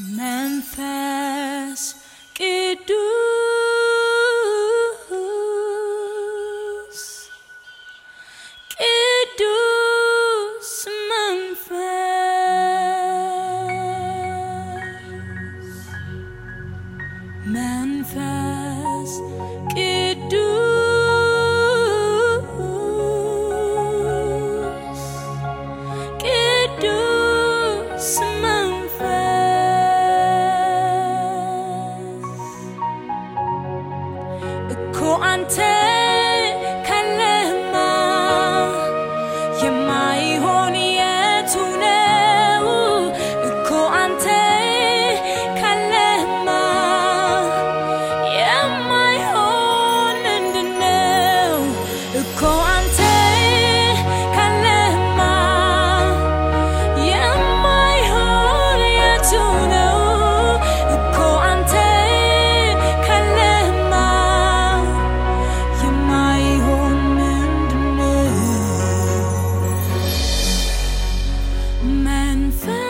manifest አንተ ካለህማ ነው? እኮ አንተ ካለህማ የማይሆን 分。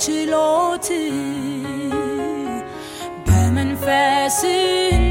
በችሎት በመንፈስህ